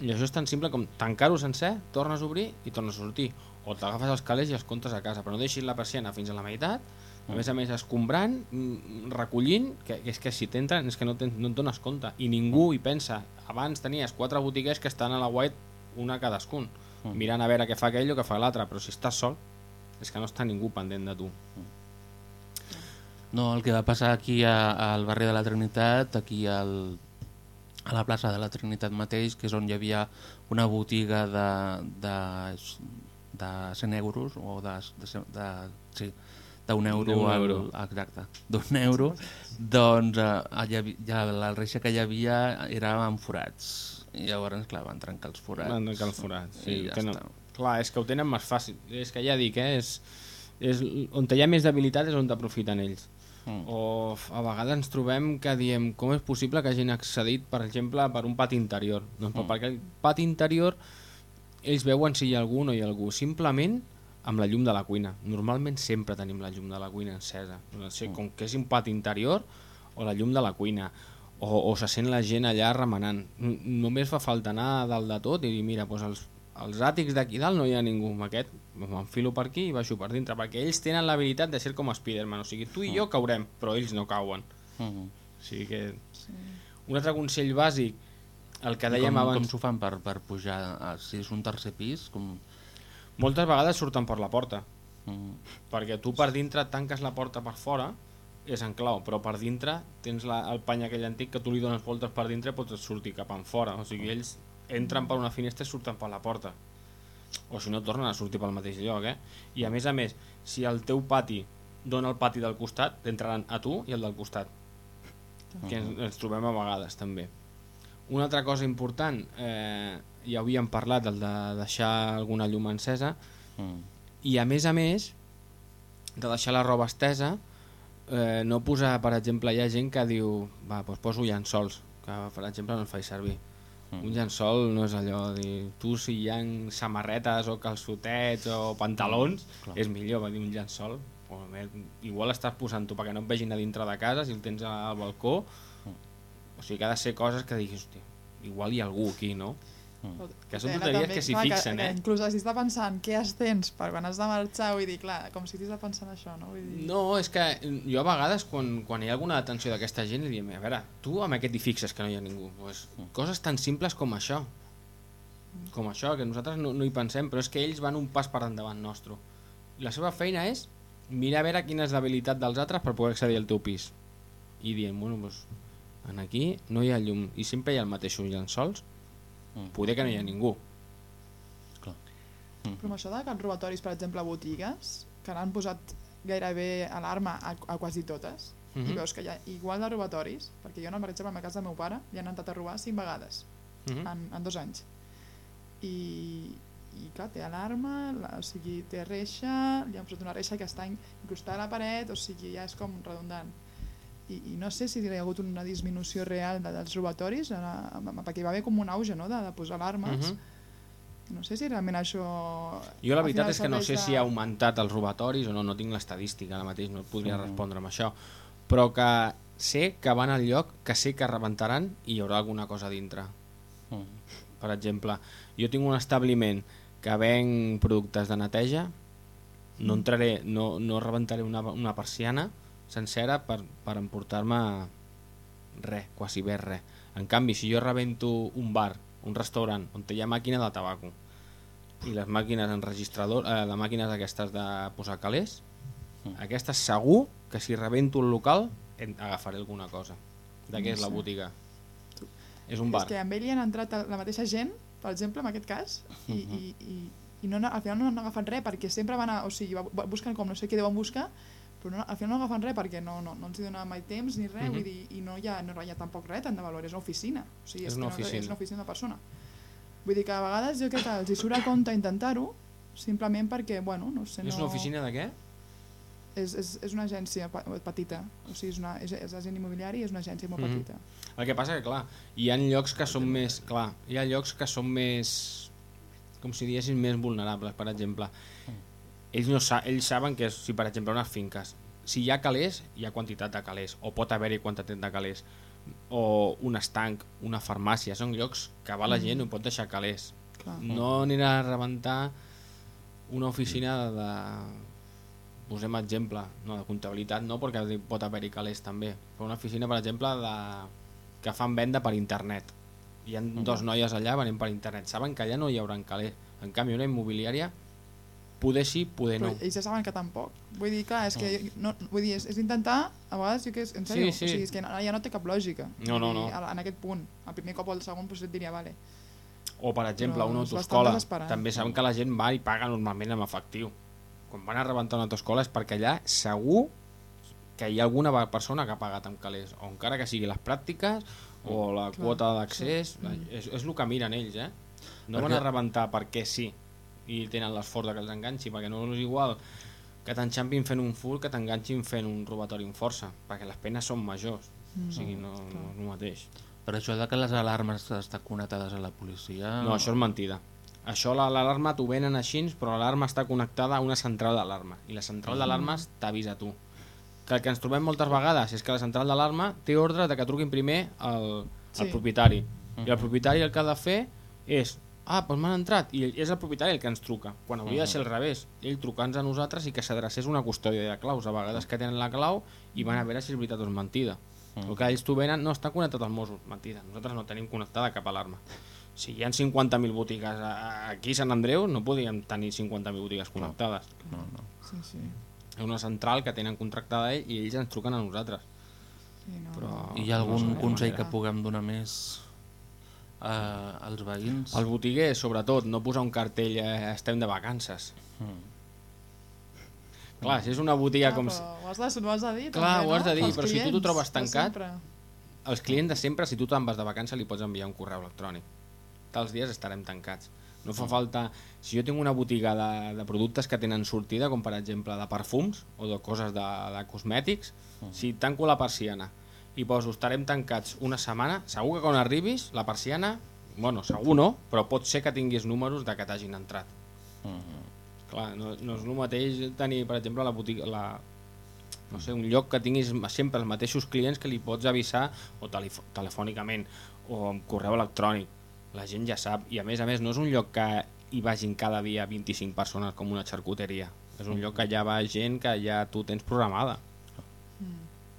I això és tan simple com tancar-ho sencer, tornes a obrir i tornes a sortir. O t'agafes els calés i els comptes a casa, però no deixis la persiana fins a la meitat, a més a més escombrant, mm, recollint, que, que és que si t'entren és que no, no et dones compte. I ningú hi pensa. Abans tenies quatre botiguers que estan a la white, una cadascun, mirant a veure què fa aquell o què fa l'altre, però si estàs sol, és que no està ningú pendent de tu. No, el que va passar aquí a, al barri de la Trinitat, aquí al, a la plaça de la Trinitat mateix, que és on hi havia una botiga de, de, de 100 euros, o de, de, de, sí, d'un euro, D'un al- euro. exacte, d'un euro, doncs eh, ja, la reixa que hi havia era amb forats. I llavors, clar, van trencar els forats. Van tancar el forat. Sí, ja que no. està. Clar, és que ho tenen més fàcil. És que ja dic, eh, és, és, on hi ha més debilitat és on t'aprofiten ells. Mm. O a vegades ens trobem que diem com és possible que hagin accedit, per exemple, per un pati interior. Doncs mm. perquè el pati interior ells veuen si hi ha algú o no hi ha algú. Simplement amb la llum de la cuina. Normalment sempre tenim la llum de la cuina encesa. No sé, com que és un pati interior o la llum de la cuina o, o se sent la gent allà remenant. N- Només fa falta anar a dalt de tot i dir, mira, doncs els, els àtics d'aquí dalt no hi ha ningú. Aquest m'enfilo per aquí i baixo per dintre, perquè ells tenen l'habilitat de ser com Spiderman. O sigui, tu i jo caurem, però ells no cauen. Mm. O sigui que... Un altre consell bàsic, el que dèiem com, abans... com s'ho fan per, per pujar? A, si és un tercer pis, com... Moltes vegades surten per la porta, Mm. perquè tu per dintre tanques la porta per fora, és en clau, però per dintre tens la, el pany aquell antic que tu li dones voltes per dintre i pots sortir cap en fora. O sigui, ells entren per una finestra i surten per la porta. O si no, tornen a sortir pel mateix lloc, eh? I a més a més, si el teu pati dona el pati del costat, t'entraran a tu i el del costat. Que ens, ens trobem a vegades, també. Una altra cosa important, eh, ja havíem parlat, el de deixar alguna llum encesa, Mm. i a més a més de deixar la roba estesa eh, no posar, per exemple, hi ha gent que diu va, doncs poso llençols que per exemple no el faig servir Mm. un llençol no és allò de dir, tu si hi ha samarretes o calçotets o pantalons Clar. és millor, va dir un llençol més, igual estàs posant-ho perquè no et vegin a dintre de casa si el tens al balcó o sigui que ha de ser coses que diguis hòstia, igual hi ha algú aquí, no? Que són tonteries també, que s'hi fixen, que, eh? Que inclús has d'estar pensant què has tens per quan has de marxar, vull dir, clar, com si estiguis pensant això, no? Vull dir... No, és que jo a vegades quan, quan hi ha alguna atenció d'aquesta gent li diem, a veure, tu amb aquest hi fixes que no hi ha ningú. Pues, coses tan simples com això. Com això, que nosaltres no, no hi pensem però és que ells van un pas per endavant nostre. La seva feina és mirar a veure quina és l'habilitat dels altres per poder accedir al teu pis. I diem, bueno, pues, en aquí no hi ha llum. I sempre hi ha el mateix llençols Mm. poder que no hi ha ningú Clar. Però amb això de que els robatoris, per exemple, a botigues, que n'han posat gairebé alarma a, a quasi totes, mm -hmm. i Mhm. veus que hi ha igual de robatoris, perquè jo, no, per exemple, a casa del meu pare li han entrat a robar cinc vegades Mhm. en, en dos anys. I, i clar, té alarma, la, o sigui, té reixa, li han posat una reixa que està incrustada a la paret, o sigui, ja és com redundant. I, i no sé si hi ha hagut una disminució real de, dels robatoris, eh, perquè hi va haver com un auge no? de, de posar alarmes. Mhm. No sé si realment això... Jo la veritat és que no sé serveix si de- ha augmentat els robatoris o no, no tinc l'estadística ara mateix, no et podria Mhm. respondre amb això, però que sé que van al lloc que sé que rebentaran i hi haurà alguna cosa a dintre. Mm. Per exemple, jo tinc un establiment que ven productes de neteja, no entraré, no, no rebentaré una, una persiana sencera per, per emportar-me res, quasi bé res. En canvi, si jo rebento un bar, un restaurant, on hi ha màquina de tabaco, i les màquines enregistrador, eh, les màquines aquestes de posar calés, aquestes segur que si rebento el local en- agafaré alguna cosa. De què No és la sé. botiga? És un bar. És que amb ell hi han entrat la mateixa gent, per exemple, en aquest cas, i, i, i, i no, al final no han agafat res, perquè sempre van a, o sigui, busquen com no sé què deuen buscar, però no, al final no agafen res perquè no, no, no els hi dona mai temps ni res, Mhm. vull dir, i no hi, ha, no hi ha tampoc res tant de valor, és una oficina, o sigui, És és, una no, oficina. és una oficina de persona. Vull dir que a vegades jo crec que els hi surt a compte intentar-ho simplement perquè, bueno, no sé, no... És una oficina de què? És, és, és una agència petita, o sigui, és, una, és, és agent immobiliari i és una agència molt Mhm. petita. El que passa que, clar, hi ha llocs que són més... Clar, hi ha llocs que són més... Com si diguessin més vulnerables, per exemple. Ells, no sa ells saben que, si per exemple unes finques, si hi ha calés, hi ha quantitat de calés, o pot haver-hi quantitat de calés, o un estanc, una farmàcia, són llocs que va la gent i ho pot deixar calés. Clar. No anirà a rebentar una oficina de... Posem exemple, no, de comptabilitat no, perquè pot haver-hi calés també, però una oficina, per exemple, de... que fan venda per internet. Hi ha dos noies allà venent per internet, saben que allà no hi haurà calés. En canvi, una immobiliària, poder sí, poder Però no. ells ja saben que tampoc. Vull dir, clar, és que no, vull dir, és, és intentar, a vegades, jo que és, en sèrio, Sí, sí. o sigui, és que ja no té cap lògica. No, no, no. En aquest punt, el primer cop o el segon, doncs et diria, vale. O, per exemple, Però una desesperant. També saben que la gent va i paga normalment amb efectiu. Quan van a rebentar una autoescola és perquè allà segur que hi ha alguna va- persona que ha pagat amb calés, o encara que sigui les pràctiques o la Clar, quota d'accés, sí. Mm. és, és el que miren ells, eh? No Perquè- van a rebentar perquè sí i tenen l'esforç de que els enganxi, perquè no és igual que t'enxampin fent un furt que t'enganxin fent un robatori amb força, perquè les penes són majors, Mm. o sigui, no, no és el mateix. Per això de que les alarmes estan connectades a la policia... No, això és mentida. Això la- l'alarma t'ho venen així, però l'alarma està connectada a una central d'alarma i la central d'alarmes t'avisa tu. Que el que ens trobem moltes vegades és que la central d'alarma té ordre de que truquin primer al, Sí. al propietari. I el propietari el que ha de fer és ah, doncs m'han entrat, i és el propietari el que ens truca, quan hauria de ser al revés, ell trucant-nos a nosaltres i que s'adrecés una custòdia de claus, a vegades que tenen la clau i van a veure si és veritat o és mentida. El que ells t'ho venen, no, està connectat als Mossos, mentida, nosaltres no tenim connectada cap alarma. Si hi ha 50.000 botigues a- aquí a Sant Andreu, no podíem tenir 50.000 botigues connectades. No, no. Sí, sí. És una central que tenen contractada ell i ells ens truquen a nosaltres. sí no, Però- I hi ha algun No consell manera. que puguem donar més eh, als veïns? El botiguer, sobretot, no posar un cartell eh, estem de vacances. Mm. Clar, si és una botiga Clar, com... Ho has, de, ho has de dir, Clar, també, ho has de no? dir, Pels però si tu t'ho clients, trobes tancat. Els clients de sempre, si tu te'n vas de vacances, li pots enviar un correu electrònic. Tals dies estarem tancats. No fa falta... Si jo tinc una botiga de, de productes que tenen sortida, com per exemple de perfums o de coses de, de cosmètics, si tanco la persiana i poso estarem tancats una setmana, segur que quan arribis la persiana, bueno, segur no, però pot ser que tinguis números de que t'hagin entrat. Clar, no, no és el mateix tenir, per exemple, la botiga, la, no sé, un lloc que tinguis sempre els mateixos clients que li pots avisar o telefònicament o amb correu electrònic. La gent ja sap i a més a més no és un lloc que hi vagin cada dia 25 persones com una xarcuteria. És un lloc que ja va gent que ja tu tens programada.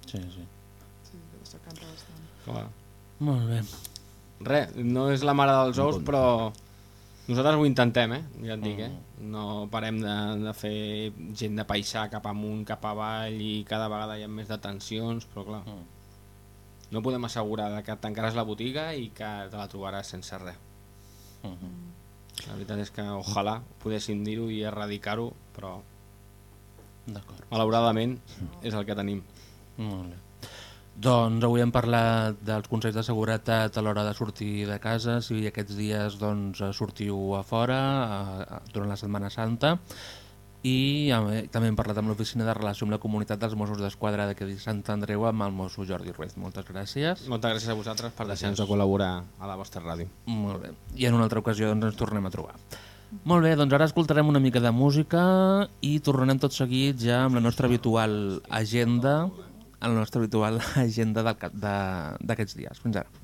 Sí, sí. Sí. Clar. Molt bé. Res, no és la mare dels ous, però nosaltres ho intentem, eh? Ja et dic, eh? No parem de, de fer gent de paisà cap amunt, cap avall i cada vegada hi ha més detencions, però clar, no podem assegurar que tancaràs la botiga i que te la trobaràs sense res. La veritat és que ojalà podéssim dir-ho i erradicar-ho, però D'acord. malauradament és el que tenim. Molt bé. Doncs avui hem parlat dels consells de seguretat a l'hora de sortir de casa, si aquests dies doncs, sortiu a fora a, a, durant la Setmana Santa i eh, també hem parlat amb l'oficina de relació amb la comunitat dels Mossos d'Esquadra d'aquí de Sant Andreu amb el mosso Jordi Ruiz. Moltes gràcies. Moltes gràcies a vosaltres per deixar-nos de col·laborar a la vostra ràdio. Molt bé. I en una altra ocasió doncs, ens tornem a trobar. Molt bé, doncs ara escoltarem una mica de música i tornarem tot seguit ja amb la nostra habitual agenda, la nostra habitual agenda d'aquests dies. Fins ara.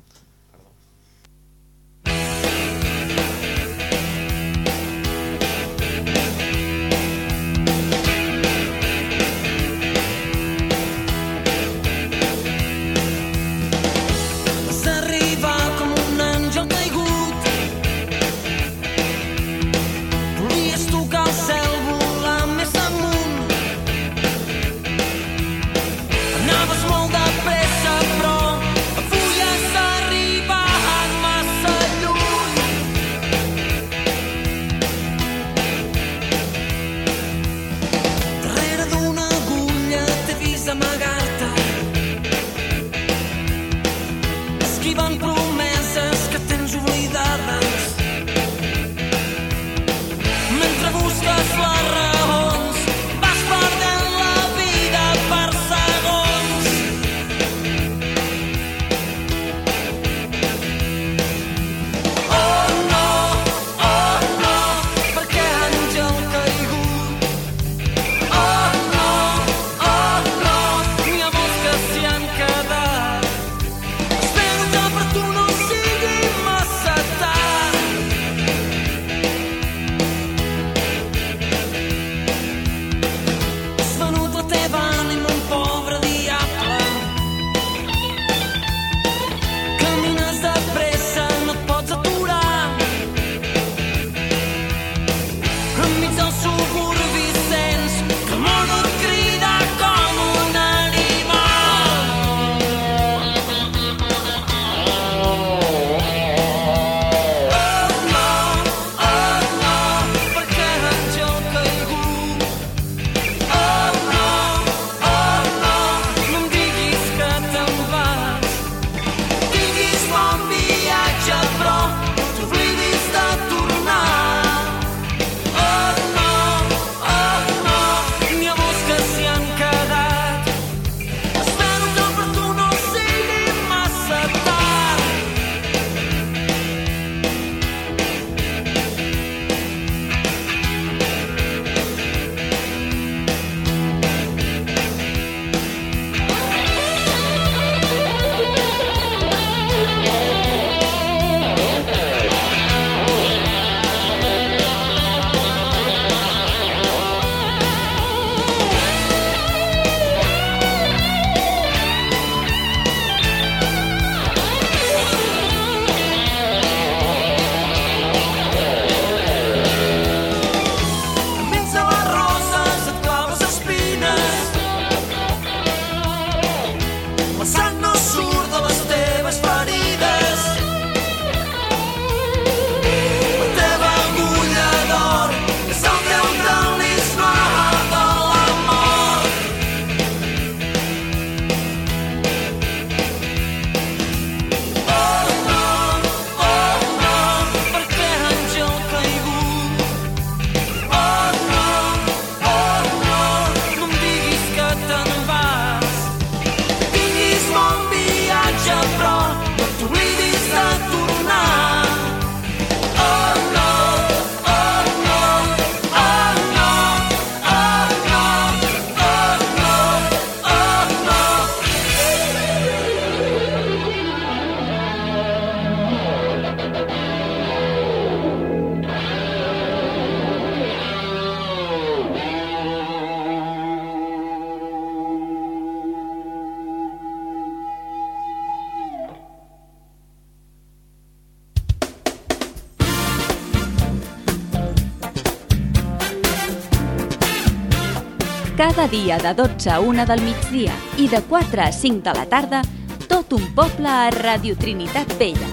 Dia de 12 a 1 del migdia i de 4 a 5 de la tarda, tot un poble a Radio Trinitat Vella.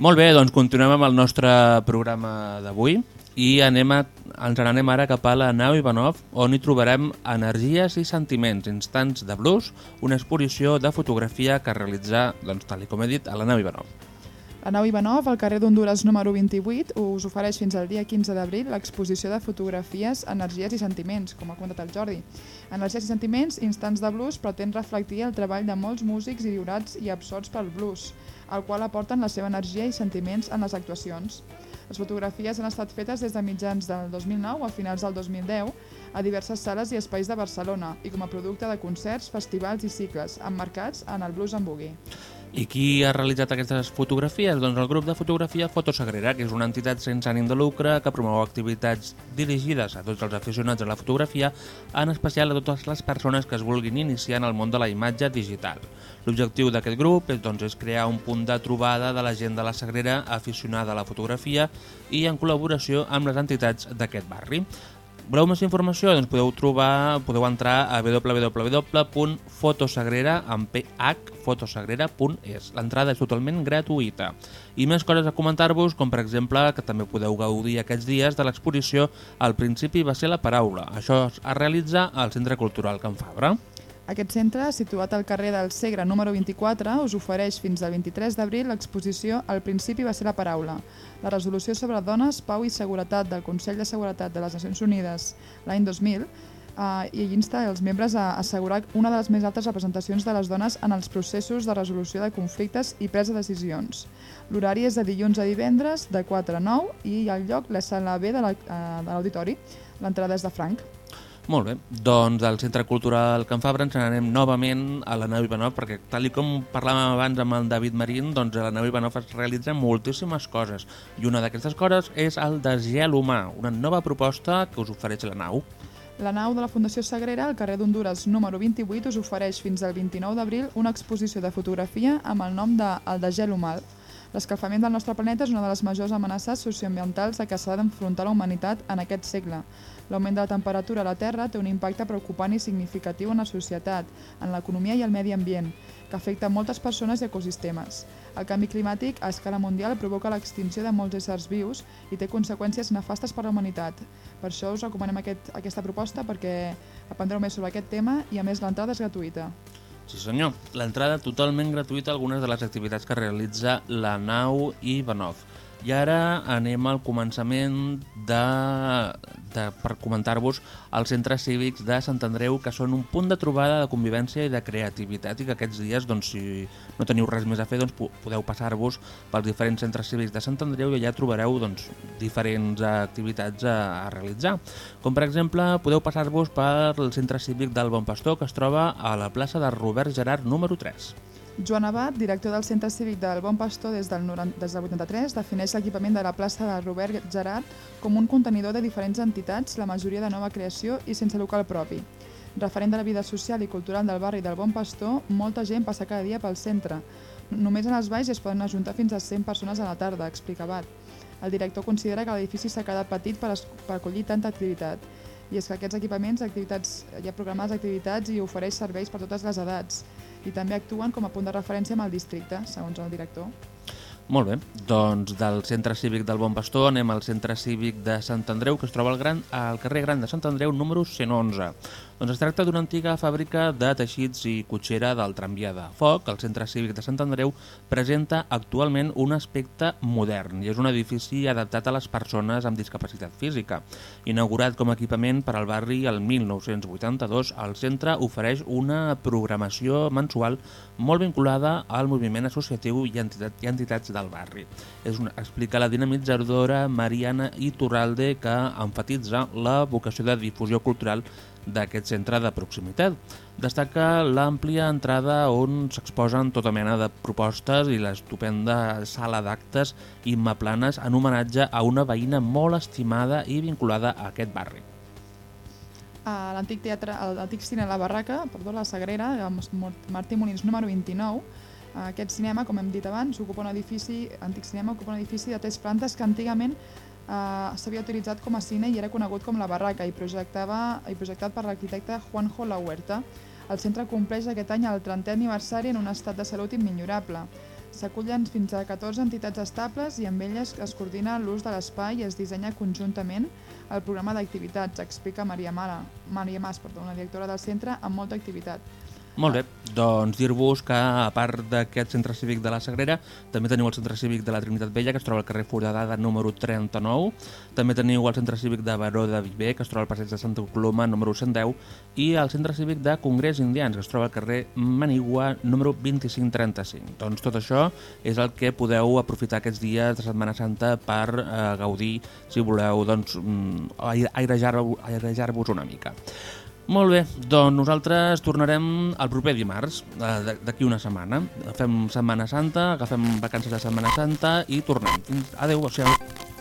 Molt bé, doncs continuem amb el nostre programa d'avui i anem a, ens n'anem ara cap a la nau Ivanov, on hi trobarem Energies i sentiments, instants de blues, una exposició de fotografia que realitzar, doncs, tal com he dit, a la nau Ivanov. La nau Ivanov, al carrer d'Honduras número 28, us ofereix fins al dia 15 d'abril l'exposició de fotografies Energies i sentiments, com ha comentat el Jordi. Energies i sentiments, instants de blues, pretén reflectir el treball de molts músics i viurats i absorts pel blues, al qual aporten la seva energia i sentiments en les actuacions. Les fotografies han estat fetes des de mitjans del 2009 a finals del 2010 a diverses sales i espais de Barcelona i com a producte de concerts, festivals i cicles, emmarcats en el blues en boogie. I qui ha realitzat aquestes fotografies? Doncs el grup de fotografia Fotosagrera, que és una entitat sense ànim de lucre que promou activitats dirigides a tots els aficionats a la fotografia, en especial a totes les persones que es vulguin iniciar en el món de la imatge digital. L'objectiu d'aquest grup és, doncs, és crear un punt de trobada de la gent de la Sagrera aficionada a la fotografia i en col·laboració amb les entitats d'aquest barri. Voleu més informació? Doncs podeu trobar, podeu entrar a www.fotosagrera amb ph fotosagrera.es. L'entrada és totalment gratuïta. I més coses a comentar-vos, com per exemple que també podeu gaudir aquests dies de l'exposició Al principi va ser la paraula. Això es realitza al Centre Cultural Can Fabra. Aquest centre, situat al carrer del Segre número 24, us ofereix fins al 23 d'abril l'exposició Al principi va ser la paraula. La resolució sobre dones, pau i seguretat del Consell de Seguretat de les Nacions Unides l'any 2000 eh, i insta els membres a assegurar una de les més altes representacions de les dones en els processos de resolució de conflictes i presa de decisions. L'horari és de dilluns a divendres de 4 a 9 i el lloc la sala B de l'auditori. L'entrada és de franc. Molt bé, doncs del Centre Cultural Can Fabra ens n'anem novament a la nau Ivanov, perquè tal com parlàvem abans amb el David Marín, doncs a la nau Ivanov es realitzen moltíssimes coses. I una d'aquestes coses és el desgel humà, una nova proposta que us ofereix la nau. La nau de la Fundació Sagrera, al carrer d'Honduras número 28, us ofereix fins al 29 d'abril una exposició de fotografia amb el nom de El desgel humà. L'escalfament del nostre planeta és una de les majors amenaces socioambientals a què s'ha d'enfrontar la humanitat en aquest segle. L'augment de la temperatura a la Terra té un impacte preocupant i significatiu en la societat, en l'economia i el medi ambient, que afecta moltes persones i ecosistemes. El canvi climàtic a escala mundial provoca l'extinció de molts éssers vius i té conseqüències nefastes per a la humanitat. Per això us recomanem aquest, aquesta proposta perquè aprendreu més sobre aquest tema i a més l'entrada és gratuïta. Sí senyor, l'entrada totalment gratuïta a algunes de les activitats que realitza la nau Ivanov. I ara anem al començament de, de, per comentar-vos els centres cívics de Sant Andreu, que són un punt de trobada de convivència i de creativitat i que aquests dies, doncs, si no teniu res més a fer, doncs, podeu passar-vos pels diferents centres cívics de Sant Andreu i allà trobareu doncs, diferents activitats a, a realitzar. Com per exemple, podeu passar-vos pel centre cívic del Bon Pastor, que es troba a la plaça de Robert Gerard número 3. Joan Abad, director del Centre Cívic del Bon Pastor des del, 90, des del 83, defineix l'equipament de la plaça de Robert Gerard com un contenidor de diferents entitats, la majoria de nova creació i sense local propi. Referent de la vida social i cultural del barri del Bon Pastor, molta gent passa cada dia pel centre. Només en els baix es poden ajuntar fins a 100 persones a la tarda, explica Abad. El director considera que l'edifici s'ha quedat petit per, per acollir tanta activitat i és que aquests equipaments activitats, hi ha programades activitats i ofereix serveis per totes les edats i també actuen com a punt de referència amb el districte, segons el director. Molt bé, doncs del centre cívic del Bon Pastor anem al centre cívic de Sant Andreu, que es troba al, gran, al carrer Gran de Sant Andreu, número 111. Doncs es tracta d'una antiga fàbrica de teixits i cotxera del tramvia de foc. El centre cívic de Sant Andreu presenta actualment un aspecte modern i és un edifici adaptat a les persones amb discapacitat física. Inaugurat com a equipament per al barri el 1982, el centre ofereix una programació mensual molt vinculada al moviment associatiu i, entitat, i entitats del barri. És una, explica la dinamitzadora Mariana Iturralde que enfatitza la vocació de difusió cultural d'aquest centre de proximitat. Destaca l'àmplia entrada on s'exposen tota mena de propostes i l'estupenda sala d'actes immaplanes en homenatge a una veïna molt estimada i vinculada a aquest barri. A l'antic teatre, l'antic cine La Barraca, perdó, la Sagrera, Martí Molins número 29, aquest cinema, com hem dit abans, ocupa un edifici, antic cinema ocupa un edifici de tres plantes que antigament eh, s'havia utilitzat com a cine i era conegut com la Barraca i, projectava, i projectat per l'arquitecte Juanjo La Huerta. El centre compleix aquest any el 30è aniversari en un estat de salut immillorable. S'acullen fins a 14 entitats estables i amb elles es coordina l'ús de l'espai i es dissenya conjuntament el programa d'activitats, explica Maria, Mara, Maria Mas, perdó, una directora del centre amb molta activitat. Molt bé, doncs dir-vos que a part d'aquest centre cívic de la Sagrera també teniu el centre cívic de la Trinitat Vella que es troba al carrer Foradada número 39 també teniu el centre cívic de Baró de Viver que es troba al passeig de Santa Coloma número 110 i el centre cívic de Congrés Indians que es troba al carrer Manigua número 2535 doncs tot això és el que podeu aprofitar aquests dies de Setmana Santa per eh, gaudir si voleu doncs, mm, aire- airejar-vos airejar una mica molt bé, doncs nosaltres tornarem el proper dimarts, eh, d'aquí una setmana. Fem Setmana Santa, agafem vacances de Setmana Santa i tornem. Adéu, adéu.